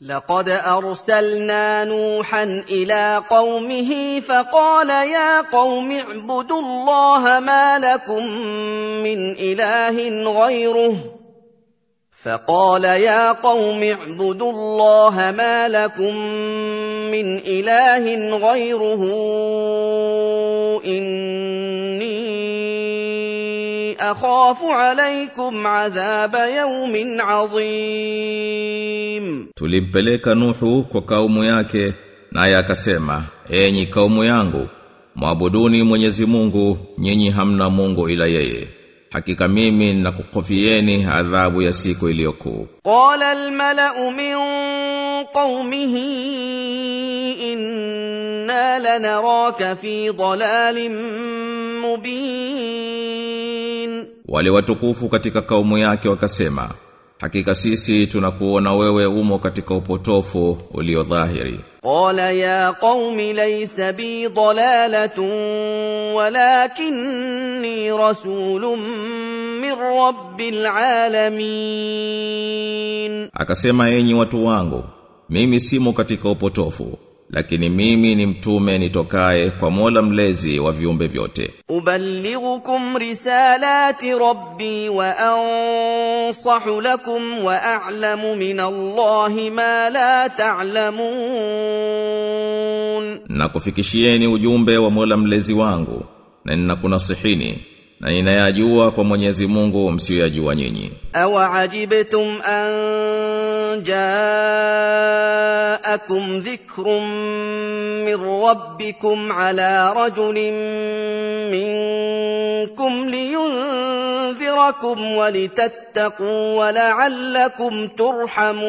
لقد أرسلنا نوحا إلى قومه فقال يا قوم اعبدوا الله ما لكم من إله غيره. فقال يا قوم اعبدوا الله ما لكم من إله غيره اني اخاف عليكم عذاب يوم عظيم Tulimpeleka Nuhu kwa kaumu yake naye akasema enyi kaumu yangu mwabuduni Mwenyezi Mungu nyinyi hamna Mungu ila yeye hakika mimi nakukofieni adhabu ya siku iliyokuu قال الملا من قومه انا لنراك في ضلال مبين wale watukufu katika kaumu yake wakasema, hakika sisi tunakuona wewe umo katika upotofu ulio dhahiri. Qala ya qaumi laysa bi dalalatun walakinni rasulun min rabbil alamin, akasema enyi watu wangu, mimi simo katika upotofu lakini mimi ni mtume nitokaye kwa Mola mlezi wa viumbe vyote. Ubalighukum risalati rabbi wa ansahu lakum wa a'lamu min Allahi ma la ta'lamun, na kufikishieni ujumbe wa Mola mlezi wangu na ninakunasihini na ninayajua kwa Mwenyezi Mungu msiyoyajua nyinyi. Awa ajibtum an jaa جاءكم ذكر من ربكم على رجل منكم لينذركم ولتتقوا ولعلكم ترحمون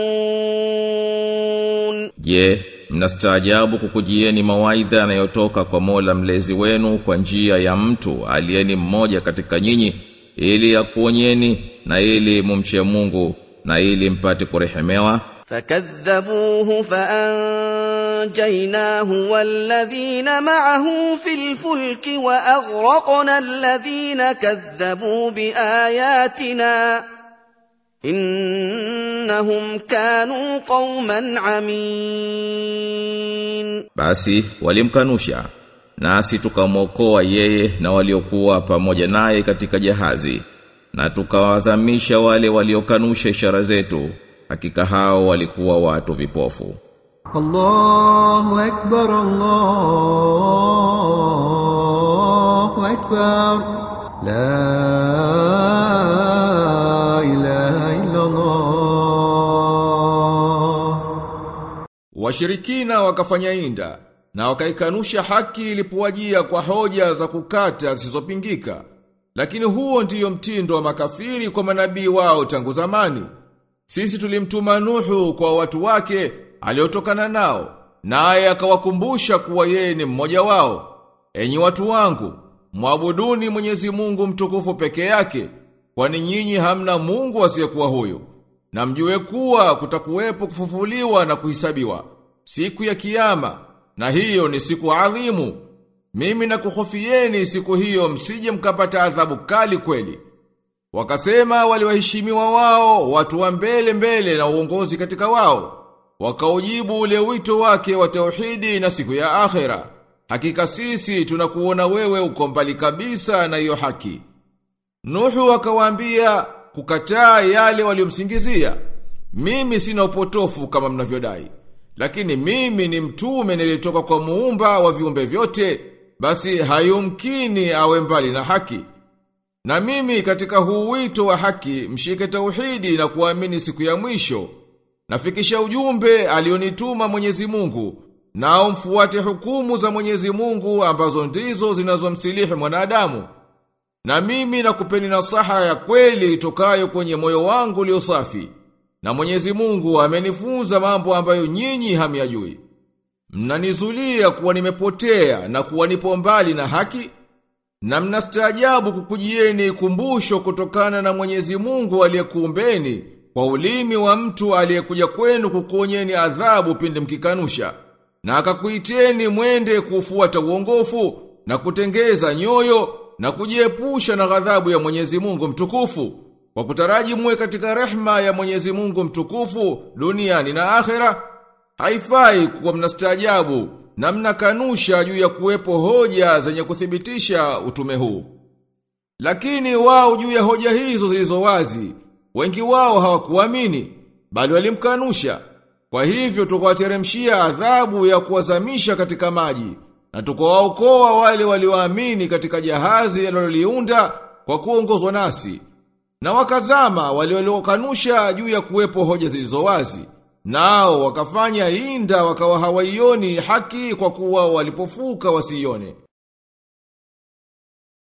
Je, mnastaajabu kukujieni mawaidha yanayotoka kwa Mola mlezi wenu kwa njia ya mtu aliyeni mmoja katika nyinyi ili akuonyeni na ili mumche Mungu na ili mpate kurehemewa فكذبوه فانجيناه والذين معه في الفلك واغرقنا الذين كذبوا باياتنا انهم كانوا قوما عمين basi walimkanusha nasi tukamwokoa yeye na waliokuwa pamoja naye katika jahazi na tukawazamisha wale waliokanusha ishara zetu hakika hao walikuwa watu vipofu. Allahu akbar Allahu akbar. La ilaha illa Allah Washirikina wakafanya inda na wakaikanusha haki ilipowajia kwa hoja za kukata zisizopingika. Lakini huo ndiyo mtindo wa makafiri kwa manabii wao tangu zamani. Sisi tulimtuma Nuhu kwa watu wake aliotokana nao, naye akawakumbusha kuwa yeye ni mmoja wao. Enyi watu wangu, mwabuduni Mwenyezi Mungu mtukufu peke yake, kwani nyinyi hamna Mungu asiyekuwa huyu. Na mjue kuwa kutakuwepo kufufuliwa na kuhisabiwa siku ya kiyama, na hiyo ni siku adhimu. Mimi nakuhofieni siku hiyo msije mkapata adhabu kali kweli. Wakasema waliwaheshimiwa wao watu wa mbele mbele na uongozi katika wao. Wakaujibu ule wito wake wa tauhidi na siku ya akhera. Hakika sisi tunakuona wewe uko mbali kabisa na hiyo haki. Nuhu akawaambia kukataa yale waliomsingizia. Mimi sina upotofu kama mnavyodai. Lakini mimi ni mtume nilitoka kwa muumba wa viumbe vyote, basi hayumkini awe mbali na haki. Na mimi katika huu wito wa haki mshike tauhidi na kuamini siku ya mwisho. Nafikisha ujumbe alionituma Mwenyezi Mungu nao mfuate hukumu za Mwenyezi Mungu ambazo ndizo zinazomsilihi mwanadamu. Na mimi nakupeni nasaha ya kweli itokayo kwenye moyo wangu ulio safi. Na Mwenyezi Mungu amenifunza mambo ambayo nyinyi hamyajui. Mnanizulia kuwa nimepotea na kuwa nipo mbali na haki na mnastaajabu kukujieni kumbusho kutokana na Mwenyezi Mungu aliyekuumbeni kwa ulimi wa mtu aliyekuja kwenu kukuonyeni adhabu pindi mkikanusha na akakuiteni mwende kufuata uongofu na kutengeza nyoyo na kujiepusha na ghadhabu ya Mwenyezi Mungu mtukufu kwa kutaraji muwe katika rehma ya Mwenyezi Mungu mtukufu duniani na akhera. Haifai kuwa mnastaajabu na mnakanusha juu ya kuwepo hoja zenye kuthibitisha utume huu. Lakini wao juu ya hoja hizo zilizo wazi wengi wao hawakuamini bali walimkanusha. Kwa hivyo tukawateremshia adhabu ya kuwazamisha katika maji na tukawaokoa wale walioamini katika jahazi aliloliunda kwa kuongozwa nasi. Na wakazama wale waliokanusha juu ya kuwepo hoja zilizo wazi nao wakafanya inda wakawa hawaioni haki kwa kuwa walipofuka wasiione